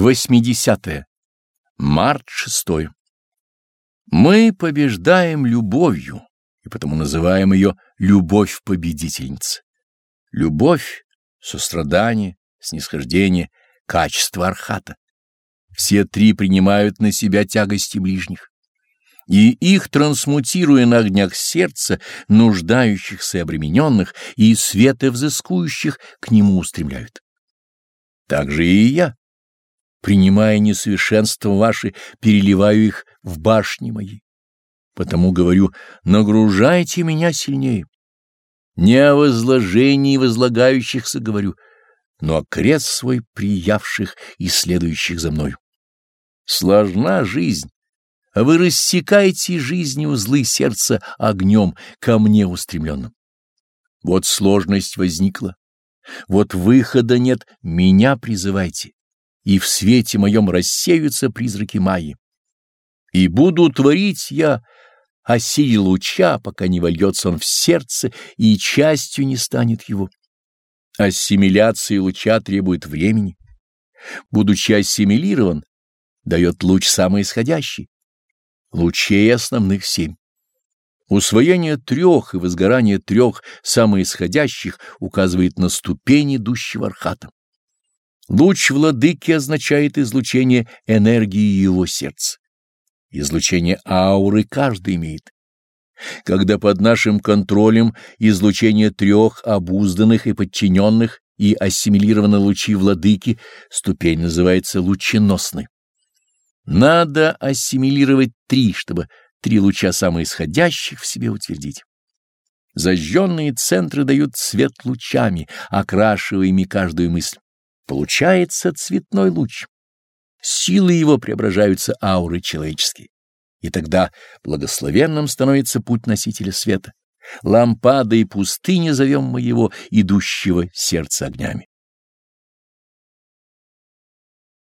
80. -е. Март 6. Мы побеждаем любовью, и потому называем ее любовь-победительница. Любовь, сострадание, снисхождение — качество архата. Все три принимают на себя тягости ближних, и их, трансмутируя на огнях сердца, нуждающихся и обремененных, и света взыскующих, к нему устремляют. Так же и я принимая несовершенства ваши, переливаю их в башни мои. Потому говорю, нагружайте меня сильнее. Не о возложении возлагающихся говорю, но о крест свой приявших и следующих за мною. Сложна жизнь, а вы рассекаете жизни узлы сердца огнем ко мне устремленным. Вот сложность возникла, вот выхода нет, меня призывайте и в свете моем рассеются призраки Майи. И буду творить я о силе луча, пока не вольется он в сердце и частью не станет его. Ассимиляция луча требует времени. Будучи ассимилирован, дает луч самоисходящий. Лучей основных семь. Усвоение трех и возгорание трех самоисходящих указывает на ступень идущего архата. Луч владыки означает излучение энергии его сердца. Излучение ауры каждый имеет. Когда под нашим контролем излучение трех обузданных и подчиненных и ассимилированы лучи владыки, ступень называется лученосной. Надо ассимилировать три, чтобы три луча самоисходящих в себе утвердить. Зажженные центры дают свет лучами, окрашивая ими каждую мысль. Получается цветной луч. Силы его преображаются ауры человеческие. И тогда благословенным становится путь носителя света. Лампада и пустыня зовем мы его, идущего сердца огнями.